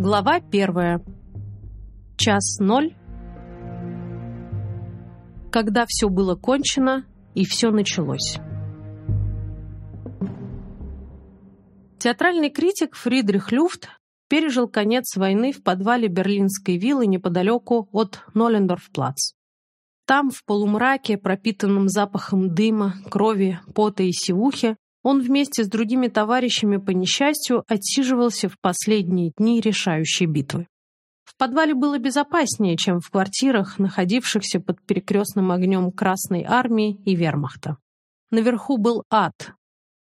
Глава первая. Час ноль. Когда все было кончено и все началось. Театральный критик Фридрих Люфт пережил конец войны в подвале берлинской виллы неподалеку от Нолендорф-плац. Там, в полумраке, пропитанном запахом дыма, крови, пота и сивухи, он вместе с другими товарищами по несчастью отсиживался в последние дни решающей битвы. В подвале было безопаснее, чем в квартирах, находившихся под перекрестным огнем Красной Армии и Вермахта. Наверху был ад.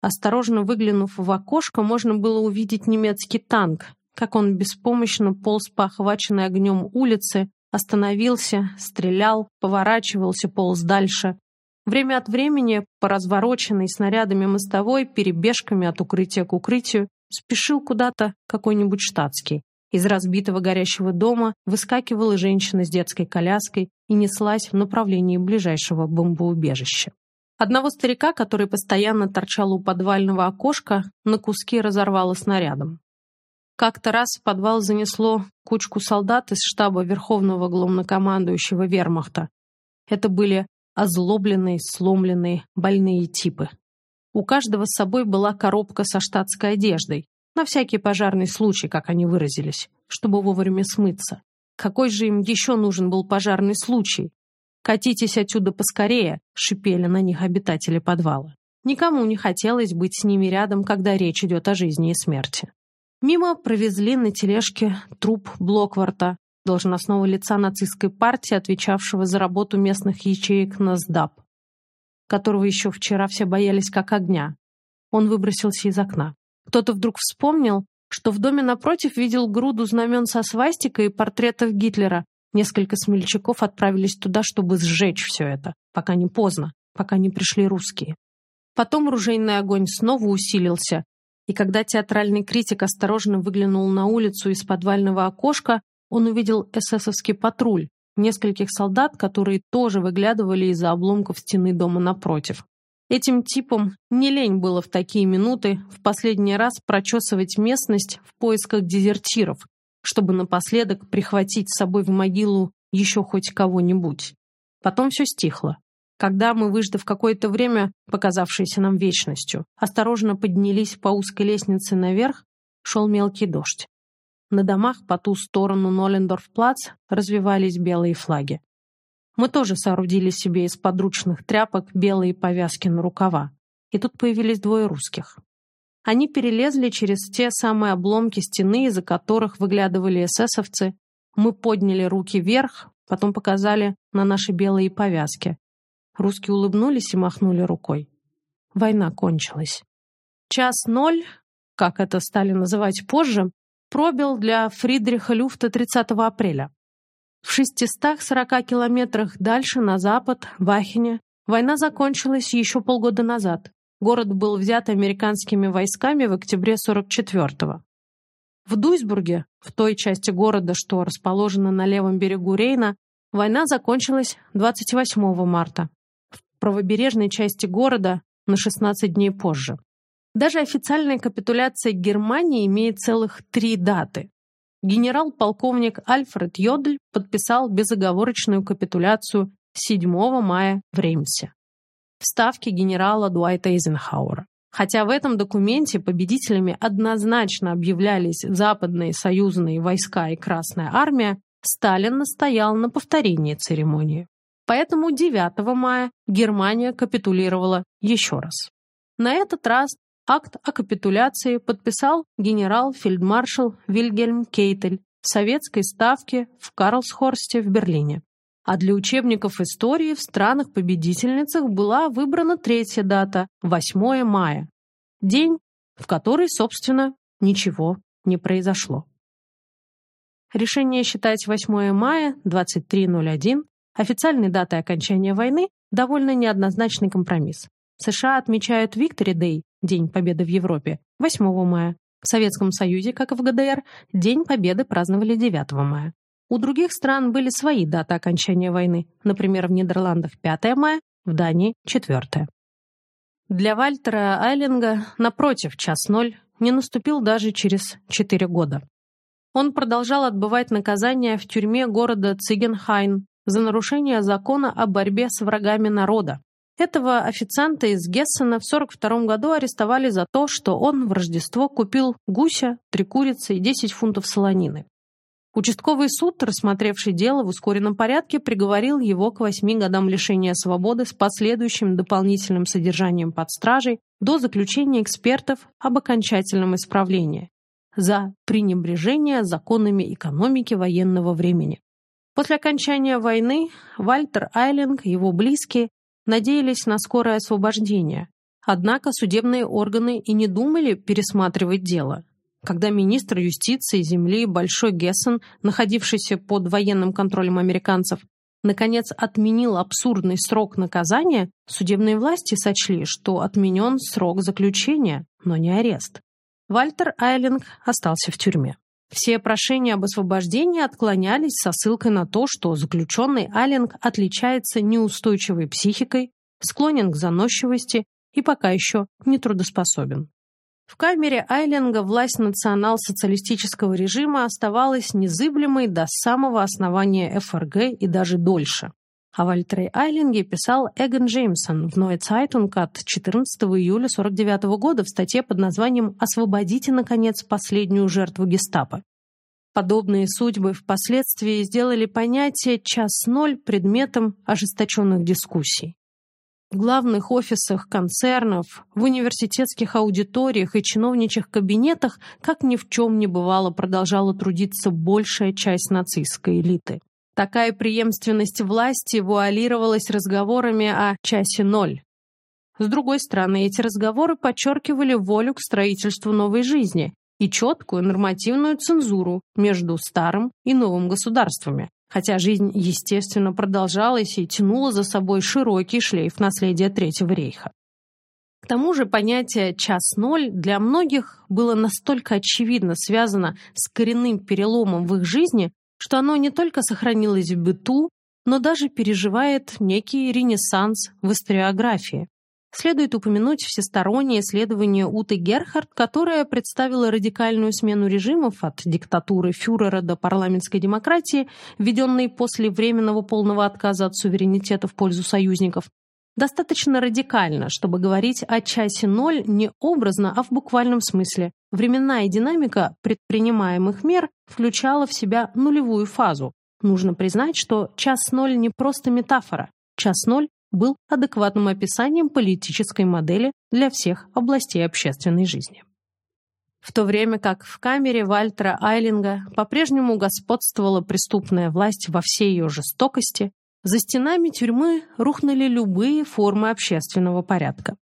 Осторожно выглянув в окошко, можно было увидеть немецкий танк, как он беспомощно полз по охваченной огнем улице, остановился, стрелял, поворачивался, полз дальше, Время от времени, по развороченной снарядами мостовой, перебежками от укрытия к укрытию, спешил куда-то какой-нибудь штатский. Из разбитого горящего дома выскакивала женщина с детской коляской и неслась в направлении ближайшего бомбоубежища. Одного старика, который постоянно торчал у подвального окошка, на куски разорвало снарядом. Как-то раз в подвал занесло кучку солдат из штаба Верховного главнокомандующего вермахта. Это были озлобленные, сломленные, больные типы. У каждого с собой была коробка со штатской одеждой, на всякий пожарный случай, как они выразились, чтобы вовремя смыться. Какой же им еще нужен был пожарный случай? «Катитесь отсюда поскорее», — шипели на них обитатели подвала. Никому не хотелось быть с ними рядом, когда речь идет о жизни и смерти. Мимо провезли на тележке труп Блокварта, должностного лица нацистской партии, отвечавшего за работу местных ячеек НАСДАП, которого еще вчера все боялись как огня. Он выбросился из окна. Кто-то вдруг вспомнил, что в доме напротив видел груду знамен со свастикой и портретов Гитлера. Несколько смельчаков отправились туда, чтобы сжечь все это, пока не поздно, пока не пришли русские. Потом ружейный огонь снова усилился, и когда театральный критик осторожно выглянул на улицу из подвального окошка, он увидел эсэсовский патруль, нескольких солдат, которые тоже выглядывали из-за обломков стены дома напротив. Этим типам не лень было в такие минуты в последний раз прочесывать местность в поисках дезертиров, чтобы напоследок прихватить с собой в могилу еще хоть кого-нибудь. Потом все стихло. Когда мы, выждав какое-то время, показавшееся нам вечностью, осторожно поднялись по узкой лестнице наверх, шел мелкий дождь. На домах по ту сторону Нолендорф-плац развивались белые флаги. Мы тоже соорудили себе из подручных тряпок белые повязки на рукава. И тут появились двое русских. Они перелезли через те самые обломки стены, из-за которых выглядывали эсэсовцы. Мы подняли руки вверх, потом показали на наши белые повязки. Русские улыбнулись и махнули рукой. Война кончилась. Час ноль, как это стали называть позже, пробил для Фридриха Люфта 30 апреля. В 640 километрах дальше, на запад, в Ахене, война закончилась еще полгода назад. Город был взят американскими войсками в октябре 44-го. В Дуйсбурге, в той части города, что расположена на левом берегу Рейна, война закончилась 28 марта. В правобережной части города на 16 дней позже. Даже официальная капитуляция Германии имеет целых три даты. Генерал-полковник Альфред Йодль подписал безоговорочную капитуляцию 7 мая в Реймсе. В ставке генерала Дуайта Эйзенхауэра. Хотя в этом документе победителями однозначно объявлялись западные союзные войска и Красная армия, Сталин настоял на повторении церемонии. Поэтому 9 мая Германия капитулировала еще раз. На этот раз Акт о капитуляции подписал генерал-фельдмаршал Вильгельм Кейтель в советской ставке в Карлсхорсте в Берлине. А для учебников истории в странах-победительницах была выбрана третья дата – 8 мая. День, в который, собственно, ничего не произошло. Решение считать 8 мая 23.01 официальной датой окончания войны довольно неоднозначный компромисс. США отмечают Victory Day, День Победы в Европе, 8 мая. В Советском Союзе, как и в ГДР, День Победы праздновали 9 мая. У других стран были свои даты окончания войны, например, в Нидерландах 5 мая, в Дании 4. Для Вальтера Айлинга, напротив, час ноль не наступил даже через 4 года. Он продолжал отбывать наказание в тюрьме города Цигенхайн за нарушение закона о борьбе с врагами народа. Этого официанта из Гессена в 1942 году арестовали за то, что он в Рождество купил гуся, три курицы и 10 фунтов солонины. Участковый суд, рассмотревший дело в ускоренном порядке, приговорил его к восьми годам лишения свободы с последующим дополнительным содержанием под стражей до заключения экспертов об окончательном исправлении за пренебрежение законами экономики военного времени. После окончания войны Вальтер Айлинг его близкие надеялись на скорое освобождение. Однако судебные органы и не думали пересматривать дело. Когда министр юстиции земли Большой Гессен, находившийся под военным контролем американцев, наконец отменил абсурдный срок наказания, судебные власти сочли, что отменен срок заключения, но не арест. Вальтер Айлинг остался в тюрьме. Все прошения об освобождении отклонялись со ссылкой на то, что заключенный Айлинг отличается неустойчивой психикой, склонен к заносчивости и пока еще нетрудоспособен. В камере Айлинга власть национал-социалистического режима оставалась незыблемой до самого основания ФРГ и даже дольше. О Вальтере Айлинге писал Эгон Джеймсон в Neue Zeitung от 14 июля 1949 года в статье под названием «Освободите, наконец, последнюю жертву гестапо». Подобные судьбы впоследствии сделали понятие «час ноль» предметом ожесточенных дискуссий. В главных офисах концернов, в университетских аудиториях и чиновничьих кабинетах как ни в чем не бывало продолжала трудиться большая часть нацистской элиты. Такая преемственность власти вуалировалась разговорами о «часе ноль». С другой стороны, эти разговоры подчеркивали волю к строительству новой жизни и четкую нормативную цензуру между старым и новым государствами, хотя жизнь, естественно, продолжалась и тянула за собой широкий шлейф наследия Третьего рейха. К тому же понятие «час ноль» для многих было настолько очевидно связано с коренным переломом в их жизни, что оно не только сохранилось в быту, но даже переживает некий ренессанс в историографии. Следует упомянуть всестороннее исследование Уты Герхард, которая представила радикальную смену режимов от диктатуры фюрера до парламентской демократии, введенной после временного полного отказа от суверенитета в пользу союзников, достаточно радикально, чтобы говорить о часе ноль не образно, а в буквальном смысле. Временная динамика предпринимаемых мер включала в себя нулевую фазу. Нужно признать, что час ноль не просто метафора. Час ноль был адекватным описанием политической модели для всех областей общественной жизни. В то время как в камере Вальтера Айлинга по-прежнему господствовала преступная власть во всей ее жестокости, за стенами тюрьмы рухнули любые формы общественного порядка.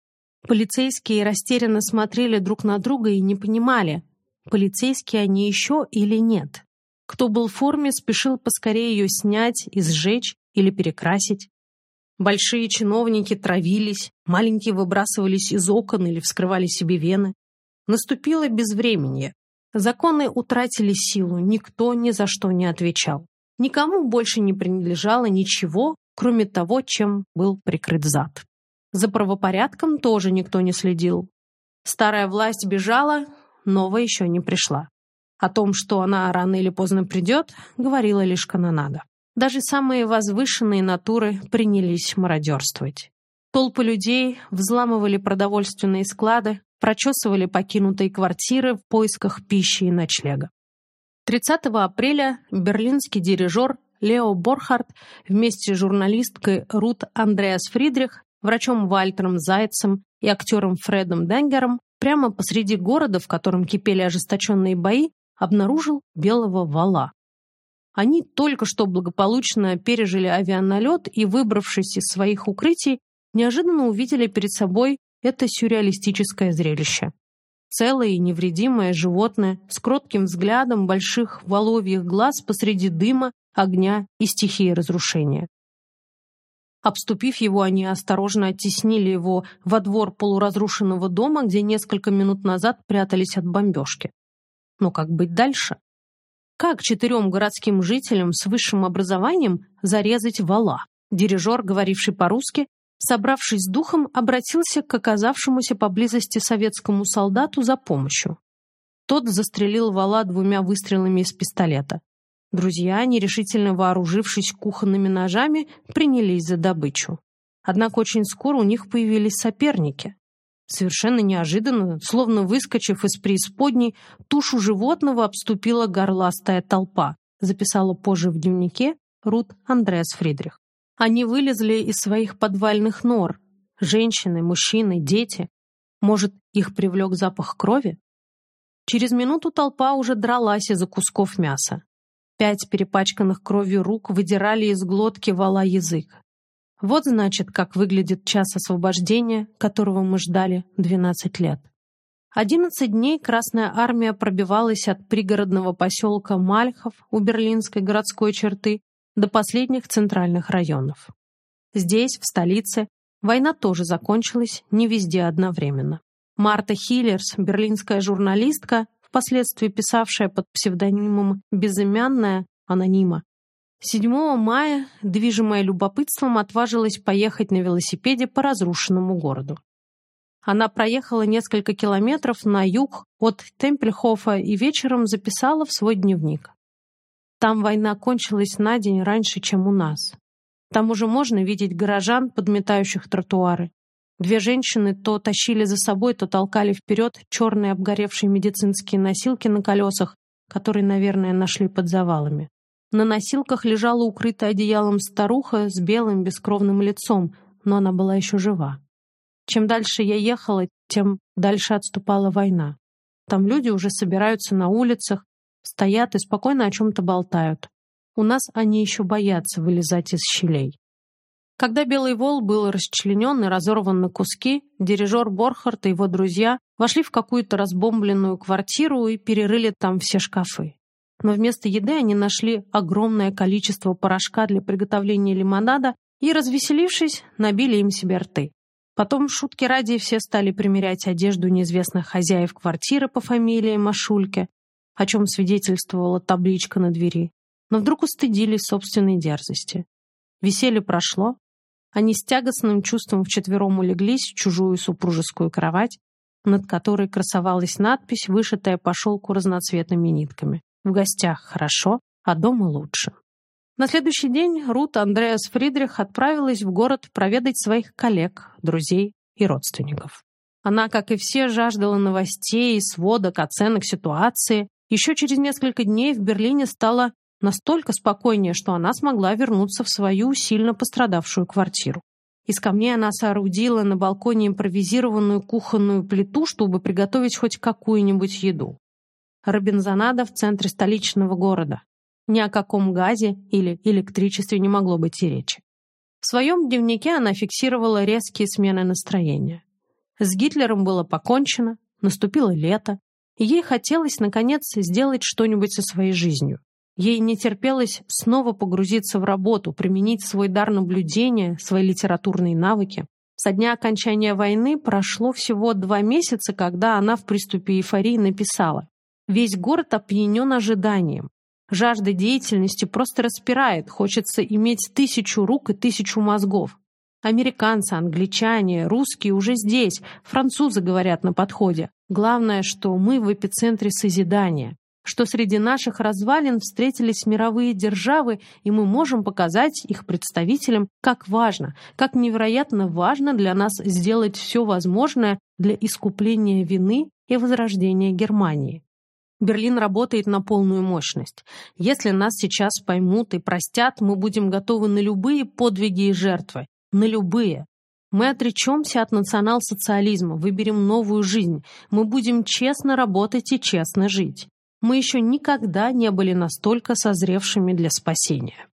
Полицейские растерянно смотрели друг на друга и не понимали, полицейские они еще или нет. Кто был в форме, спешил поскорее ее снять и сжечь или перекрасить. Большие чиновники травились, маленькие выбрасывались из окон или вскрывали себе вены. Наступило безвременье. Законы утратили силу, никто ни за что не отвечал. Никому больше не принадлежало ничего, кроме того, чем был прикрыт зад. За правопорядком тоже никто не следил. Старая власть бежала, новая еще не пришла. О том, что она рано или поздно придет, говорила лишь канонада. Даже самые возвышенные натуры принялись мародерствовать. Толпы людей взламывали продовольственные склады, прочесывали покинутые квартиры в поисках пищи и ночлега. 30 апреля берлинский дирижер Лео Борхард вместе с журналисткой Рут Андреас Фридрих, врачом Вальтером Зайцем и актером Фредом Денгером прямо посреди города, в котором кипели ожесточенные бои, обнаружил белого вала. Они только что благополучно пережили авианалет и, выбравшись из своих укрытий, неожиданно увидели перед собой это сюрреалистическое зрелище. Целое и невредимое животное с кротким взглядом больших воловьих глаз посреди дыма, огня и стихии разрушения. Обступив его, они осторожно оттеснили его во двор полуразрушенного дома, где несколько минут назад прятались от бомбежки. Но как быть дальше? Как четырем городским жителям с высшим образованием зарезать вала? Дирижер, говоривший по-русски, собравшись с духом, обратился к оказавшемуся поблизости советскому солдату за помощью. Тот застрелил вала двумя выстрелами из пистолета. Друзья, нерешительно вооружившись кухонными ножами, принялись за добычу. Однако очень скоро у них появились соперники. Совершенно неожиданно, словно выскочив из преисподней, тушу животного обступила горластая толпа, записала позже в дневнике Рут Андреас Фридрих. Они вылезли из своих подвальных нор. Женщины, мужчины, дети. Может, их привлек запах крови? Через минуту толпа уже дралась из-за кусков мяса. Пять перепачканных кровью рук выдирали из глотки вала язык. Вот, значит, как выглядит час освобождения, которого мы ждали 12 лет. Одиннадцать дней Красная Армия пробивалась от пригородного поселка Мальхов у берлинской городской черты до последних центральных районов. Здесь, в столице, война тоже закончилась не везде одновременно. Марта Хиллерс, берлинская журналистка, впоследствии писавшая под псевдонимом «Безымянная» анонима, 7 мая, движимая любопытством, отважилась поехать на велосипеде по разрушенному городу. Она проехала несколько километров на юг от Темпельхофа и вечером записала в свой дневник. Там война кончилась на день раньше, чем у нас. Там уже можно видеть горожан, подметающих тротуары, Две женщины то тащили за собой, то толкали вперед черные обгоревшие медицинские носилки на колесах, которые, наверное, нашли под завалами. На носилках лежала укрытая одеялом старуха с белым бескровным лицом, но она была еще жива. Чем дальше я ехала, тем дальше отступала война. Там люди уже собираются на улицах, стоят и спокойно о чем-то болтают. У нас они еще боятся вылезать из щелей. Когда Белый Вол был расчленен и разорван на куски, дирижер Борхард и его друзья вошли в какую-то разбомбленную квартиру и перерыли там все шкафы. Но вместо еды они нашли огромное количество порошка для приготовления лимонада и, развеселившись, набили им себе рты. Потом, шутки ради, все стали примерять одежду неизвестных хозяев квартиры по фамилии Машульке, о чем свидетельствовала табличка на двери, но вдруг устыдились собственной дерзости. Веселье прошло, они с тягостным чувством вчетвером улеглись в чужую супружескую кровать, над которой красовалась надпись, вышитая по шелку разноцветными нитками. «В гостях хорошо, а дома лучше». На следующий день Рут Андреас Фридрих отправилась в город проведать своих коллег, друзей и родственников. Она, как и все, жаждала новостей, сводок, оценок ситуации. Еще через несколько дней в Берлине стало Настолько спокойнее, что она смогла вернуться в свою сильно пострадавшую квартиру. Из камней она соорудила на балконе импровизированную кухонную плиту, чтобы приготовить хоть какую-нибудь еду. Робинзонада в центре столичного города. Ни о каком газе или электричестве не могло быть и речи. В своем дневнике она фиксировала резкие смены настроения. С Гитлером было покончено, наступило лето, и ей хотелось, наконец, сделать что-нибудь со своей жизнью. Ей не терпелось снова погрузиться в работу, применить свой дар наблюдения, свои литературные навыки. Со дня окончания войны прошло всего два месяца, когда она в приступе эйфории написала «Весь город опьянен ожиданием. Жажда деятельности просто распирает, хочется иметь тысячу рук и тысячу мозгов. Американцы, англичане, русские уже здесь, французы говорят на подходе. Главное, что мы в эпицентре созидания что среди наших развалин встретились мировые державы, и мы можем показать их представителям, как важно, как невероятно важно для нас сделать все возможное для искупления вины и возрождения Германии. Берлин работает на полную мощность. Если нас сейчас поймут и простят, мы будем готовы на любые подвиги и жертвы. На любые. Мы отречемся от национал-социализма, выберем новую жизнь. Мы будем честно работать и честно жить мы еще никогда не были настолько созревшими для спасения.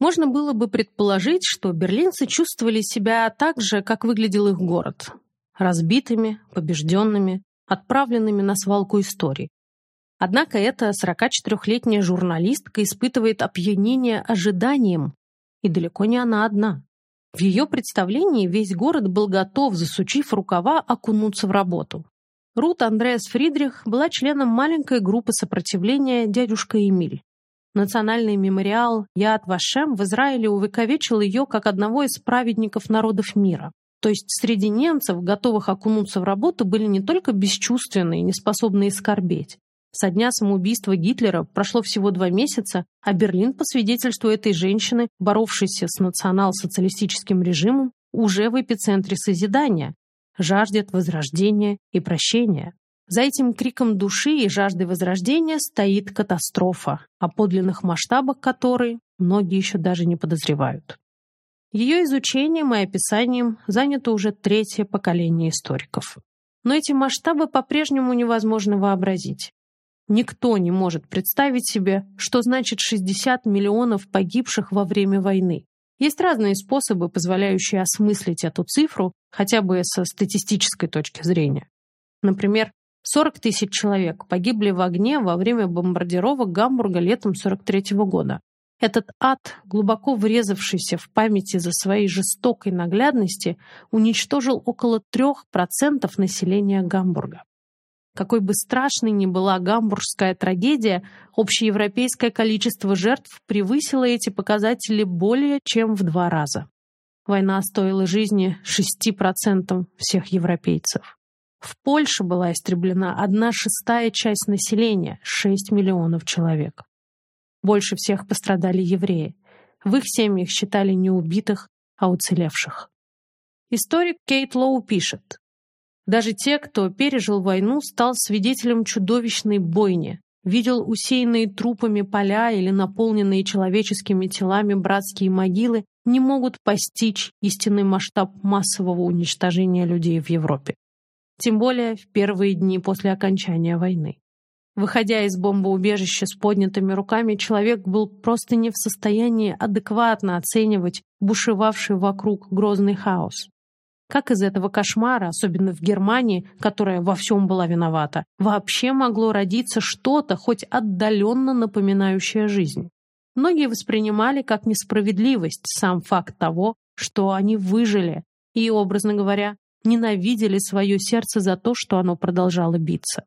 Можно было бы предположить, что берлинцы чувствовали себя так же, как выглядел их город. Разбитыми, побежденными, отправленными на свалку истории. Однако эта 44-летняя журналистка испытывает опьянение ожиданием, и далеко не она одна. В ее представлении весь город был готов, засучив рукава, окунуться в работу. Рут Андреас Фридрих была членом маленькой группы сопротивления «Дядюшка Эмиль». Национальный мемориал Яд Вашем в Израиле увековечил ее как одного из праведников народов мира. То есть среди немцев, готовых окунуться в работу, были не только бесчувственные, неспособные скорбеть, Со дня самоубийства Гитлера прошло всего два месяца, а Берлин, по свидетельству этой женщины, боровшейся с национал-социалистическим режимом, уже в эпицентре созидания, жаждет возрождения и прощения. За этим криком души и жаждой возрождения стоит катастрофа, о подлинных масштабах которой многие еще даже не подозревают. Ее изучением и описанием занято уже третье поколение историков. Но эти масштабы по-прежнему невозможно вообразить. Никто не может представить себе, что значит 60 миллионов погибших во время войны. Есть разные способы, позволяющие осмыслить эту цифру хотя бы со статистической точки зрения. Например, 40 тысяч человек погибли в огне во время бомбардировок Гамбурга летом 43 -го года. Этот ад, глубоко врезавшийся в памяти за своей жестокой наглядности, уничтожил около 3% населения Гамбурга. Какой бы страшной ни была гамбургская трагедия, общеевропейское количество жертв превысило эти показатели более чем в два раза. Война стоила жизни 6% всех европейцев. В Польше была истреблена одна шестая часть населения – 6 миллионов человек. Больше всех пострадали евреи. В их семьях считали не убитых, а уцелевших. Историк Кейт Лоу пишет, даже те, кто пережил войну, стал свидетелем чудовищной бойни, видел усеянные трупами поля или наполненные человеческими телами братские могилы, не могут постичь истинный масштаб массового уничтожения людей в Европе. Тем более в первые дни после окончания войны. Выходя из бомбоубежища с поднятыми руками, человек был просто не в состоянии адекватно оценивать бушевавший вокруг грозный хаос. Как из этого кошмара, особенно в Германии, которая во всем была виновата, вообще могло родиться что-то, хоть отдаленно напоминающее жизнь? Многие воспринимали как несправедливость сам факт того, что они выжили и, образно говоря, ненавидели свое сердце за то, что оно продолжало биться.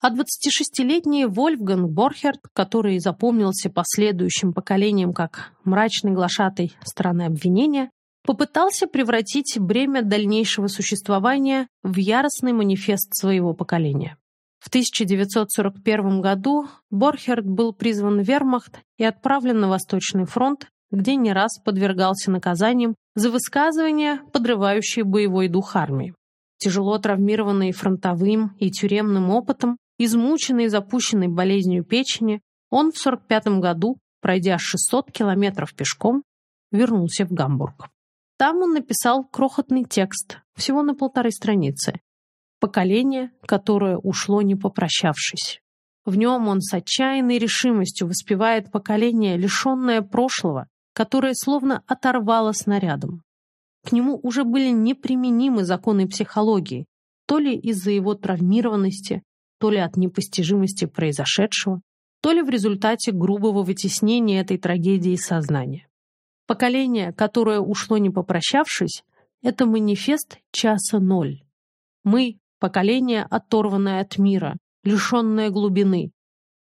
А 26-летний Вольфганг Борхерт, который запомнился последующим поколениям как мрачный глашатый страны обвинения, попытался превратить бремя дальнейшего существования в яростный манифест своего поколения. В 1941 году Борхерт был призван в вермахт и отправлен на Восточный фронт, где не раз подвергался наказаниям за высказывания, подрывающие боевой дух армии. Тяжело травмированный фронтовым и тюремным опытом, измученный и запущенный болезнью печени, он в 1945 году, пройдя 600 километров пешком, вернулся в Гамбург. Там он написал крохотный текст, всего на полторы страницы. «Поколение, которое ушло не попрощавшись». В нем он с отчаянной решимостью воспевает поколение, лишенное прошлого, которое словно оторвало снарядом. К нему уже были неприменимы законы психологии, то ли из-за его травмированности, то ли от непостижимости произошедшего, то ли в результате грубого вытеснения этой трагедии сознания. Поколение, которое ушло не попрощавшись, это манифест часа ноль. Мы — поколение, оторванное от мира, лишенное глубины.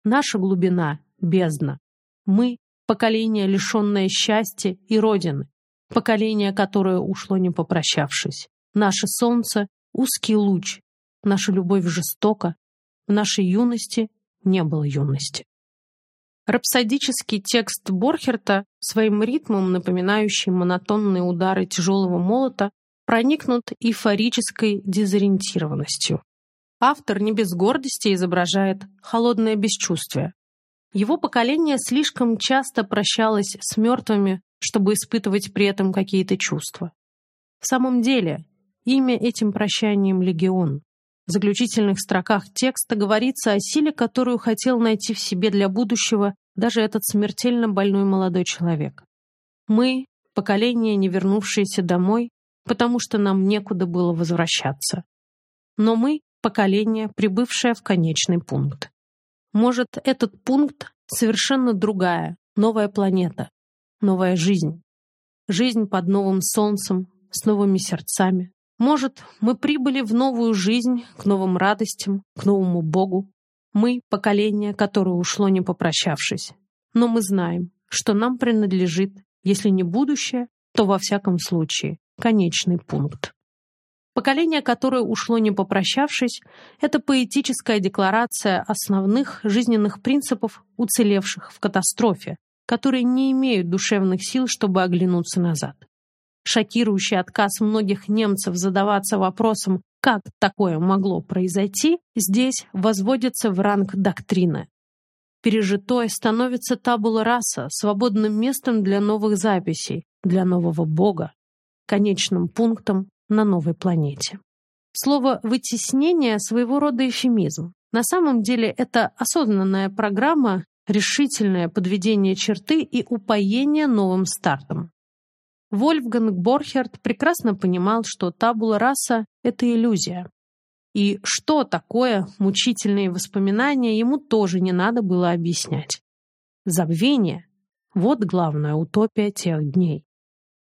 Наша глубина — бездна. Мы — поколение, лишенное счастья и Родины. Поколение, которое ушло не попрощавшись. Наше солнце — узкий луч. Наша любовь жестока. В нашей юности не было юности. Рапсодический текст Борхерта, своим ритмом, напоминающий монотонные удары тяжелого молота, проникнут эйфорической дезориентированностью. Автор не без гордости изображает холодное бесчувствие. Его поколение слишком часто прощалось с мертвыми, чтобы испытывать при этом какие-то чувства. В самом деле, имя этим прощанием «Легион». В заключительных строках текста говорится о силе, которую хотел найти в себе для будущего даже этот смертельно больной молодой человек. Мы — поколение, не вернувшееся домой, потому что нам некуда было возвращаться. Но мы — поколение, прибывшее в конечный пункт. Может, этот пункт — совершенно другая, новая планета, новая жизнь. Жизнь под новым солнцем, с новыми сердцами, может, мы прибыли в новую жизнь, к новым радостям, к новому Богу. Мы — поколение, которое ушло не попрощавшись. Но мы знаем, что нам принадлежит, если не будущее, то во всяком случае конечный пункт. Поколение, которое ушло не попрощавшись, это поэтическая декларация основных жизненных принципов, уцелевших в катастрофе, которые не имеют душевных сил, чтобы оглянуться назад. Шокирующий отказ многих немцев задаваться вопросом, как такое могло произойти, здесь возводится в ранг доктрины. Пережитое становится табула раса, свободным местом для новых записей, для нового бога, конечным пунктом на новой планете. Слово «вытеснение» — своего рода эфемизм. На самом деле это осознанная программа, решительное подведение черты и упоение новым стартом. Вольфганг Борхерт прекрасно понимал, что табула раса — это иллюзия. И что такое мучительные воспоминания, ему тоже не надо было объяснять. Забвение — вот главная утопия тех дней.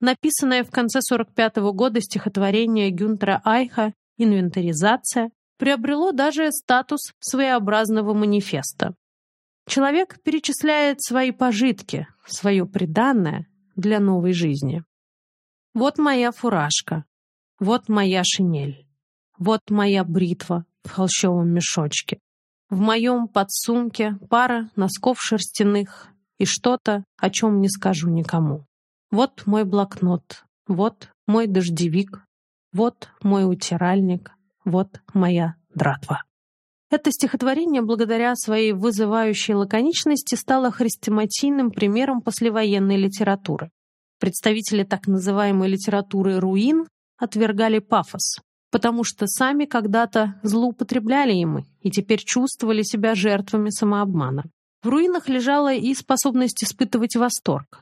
Написанное в конце 45 -го года стихотворение Гюнтера Айха «Инвентаризация» приобрело даже статус своеобразного манифеста. Человек перечисляет свои пожитки, свое преданное для новой жизни. Вот моя фуражка, вот моя шинель, вот моя бритва в холщовом мешочке. В моем подсумке пара носков шерстяных и что-то, о чем не скажу никому. Вот мой блокнот, вот мой дождевик, вот мой утиральник, вот моя дратва. Это стихотворение, благодаря своей вызывающей лаконичности, стало хрестоматийным примером послевоенной литературы. Представители так называемой литературы «руин» отвергали пафос, потому что сами когда-то злоупотребляли им и теперь чувствовали себя жертвами самообмана. В руинах лежала и способность испытывать восторг,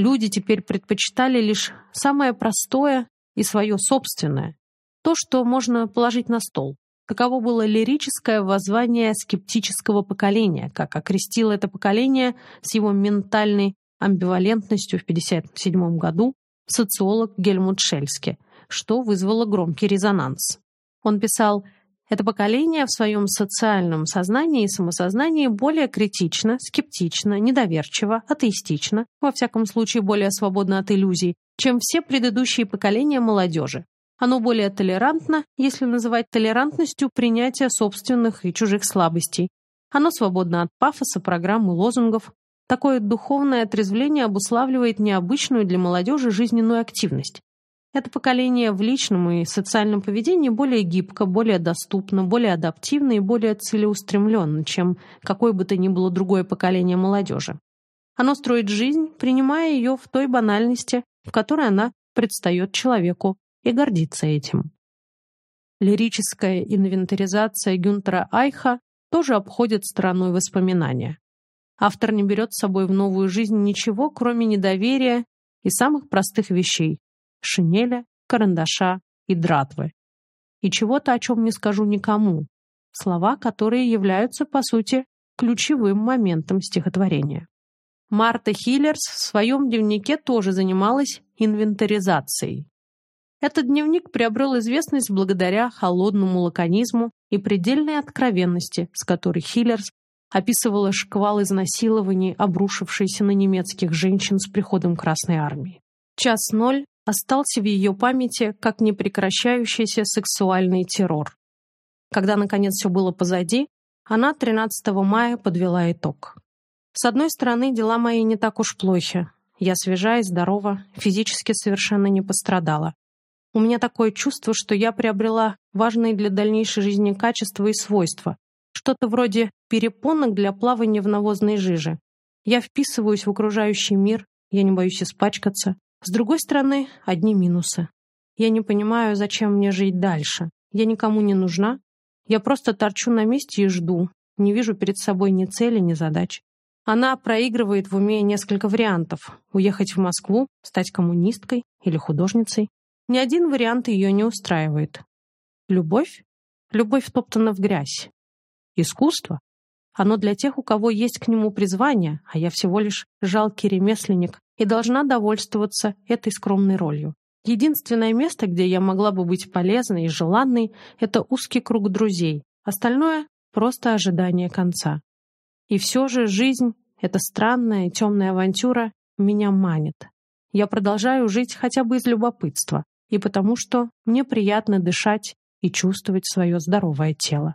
Люди теперь предпочитали лишь самое простое и свое собственное, то, что можно положить на стол. Таково было лирическое воззвание скептического поколения, как окрестил это поколение с его ментальной амбивалентностью в 1957 году социолог Гельмут Шельски, что вызвало громкий резонанс. Он писал это поколение в своем социальном сознании и самосознании более критично, скептично, недоверчиво, атеистично, во всяком случае более свободно от иллюзий, чем все предыдущие поколения молодежи. Оно более толерантно, если называть толерантностью принятия собственных и чужих слабостей. Оно свободно от пафоса, программ и лозунгов. Такое духовное отрезвление обуславливает необычную для молодежи жизненную активность. Это поколение в личном и социальном поведении более гибко, более доступно, более адаптивно и более целеустремленно, чем какое бы то ни было другое поколение молодежи. Оно строит жизнь, принимая ее в той банальности, в которой она предстает человеку, и гордится этим. Лирическая инвентаризация Гюнтера Айха тоже обходит стороной воспоминания. Автор не берет с собой в новую жизнь ничего, кроме недоверия и самых простых вещей шинели, карандаша и дратвы. И чего-то, о чем не скажу никому. Слова, которые являются, по сути, ключевым моментом стихотворения. Марта Хиллерс в своем дневнике тоже занималась инвентаризацией. Этот дневник приобрел известность благодаря холодному лаконизму и предельной откровенности, с которой Хиллерс описывала шквал изнасилований, обрушившийся на немецких женщин с приходом Красной Армии. Час ноль остался в ее памяти как непрекращающийся сексуальный террор. Когда, наконец, все было позади, она 13 мая подвела итог. С одной стороны, дела мои не так уж плохи. Я свежа и здорова, физически совершенно не пострадала. У меня такое чувство, что я приобрела важные для дальнейшей жизни качества и свойства. Что-то вроде перепонок для плавания в навозной жиже. Я вписываюсь в окружающий мир, я не боюсь испачкаться, с другой стороны, одни минусы. Я не понимаю, зачем мне жить дальше. Я никому не нужна. Я просто торчу на месте и жду. Не вижу перед собой ни цели, ни задач. Она проигрывает в уме несколько вариантов. Уехать в Москву, стать коммунисткой или художницей. Ни один вариант ее не устраивает. Любовь? Любовь втоптана в грязь. Искусство? Оно для тех, у кого есть к нему призвание, а я всего лишь жалкий ремесленник, и должна довольствоваться этой скромной ролью. Единственное место, где я могла бы быть полезной и желанной, это узкий круг друзей. Остальное — просто ожидание конца. И все же жизнь, эта странная темная авантюра, меня манит. Я продолжаю жить хотя бы из любопытства. И потому что мне приятно дышать и чувствовать свое здоровое тело.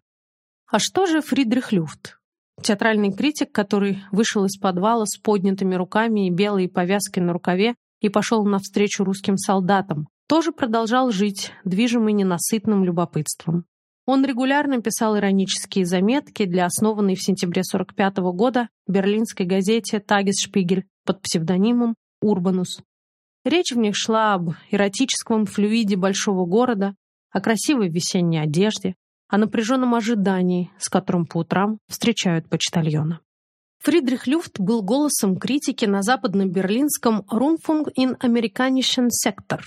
А что же Фридрих Люфт? Театральный критик, который вышел из подвала с поднятыми руками и белой повязкой на рукаве и пошел навстречу русским солдатам, тоже продолжал жить, движимый ненасытным любопытством. Он регулярно писал иронические заметки для основанной в сентябре 45 -го года берлинской газете «Тагесшпигель» под псевдонимом «Урбанус». Речь в них шла об эротическом флюиде большого города, о красивой весенней одежде, о напряженном ожидании, с которым по утрам встречают почтальона. Фридрих Люфт был голосом критики на западно-берлинском «Rundfunk in Amerikanischen Sektor»,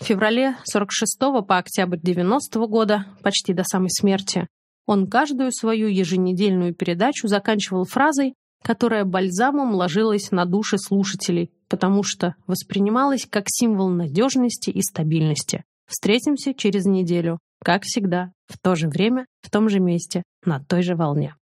в феврале 46 по октябрь 90 -го года, почти до самой смерти, он каждую свою еженедельную передачу заканчивал фразой, которая бальзамом ложилась на души слушателей, потому что воспринималась как символ надежности и стабильности. Встретимся через неделю, как всегда, в то же время, в том же месте, на той же волне.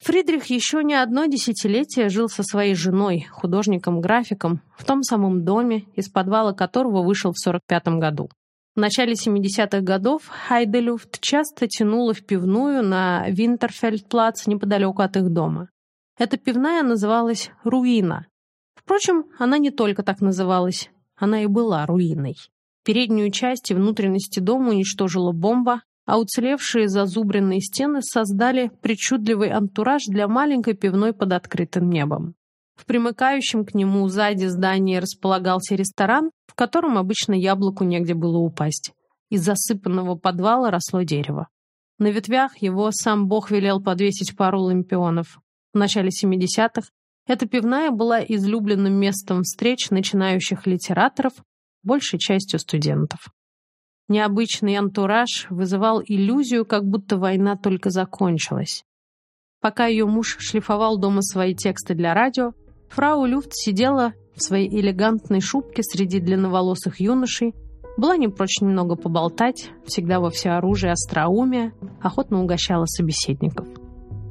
Фридрих еще не одно десятилетие жил со своей женой, художником-графиком, в том самом доме, из подвала которого вышел в 45 году. В начале 70-х годов Хайделюфт часто тянула в пивную на Винтерфельдплац неподалеку от их дома. Эта пивная называлась «Руина». Впрочем, она не только так называлась, она и была руиной. Переднюю часть и внутренности дома уничтожила бомба, а уцелевшие зазубренные стены создали причудливый антураж для маленькой пивной под открытым небом. В примыкающем к нему сзади здания располагался ресторан, в котором обычно яблоку негде было упасть. Из засыпанного подвала росло дерево. На ветвях его сам Бог велел подвесить пару лампионов. В начале 70-х эта пивная была излюбленным местом встреч начинающих литераторов, большей частью студентов. Необычный антураж вызывал иллюзию, как будто война только закончилась. Пока ее муж шлифовал дома свои тексты для радио, фрау Люфт сидела в своей элегантной шубке среди длинноволосых юношей, была не прочь немного поболтать, всегда во всеоружии остроумия, охотно угощала собеседников.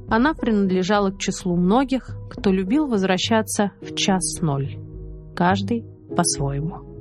Она принадлежала к числу многих, кто любил возвращаться в час ноль. Каждый по-своему.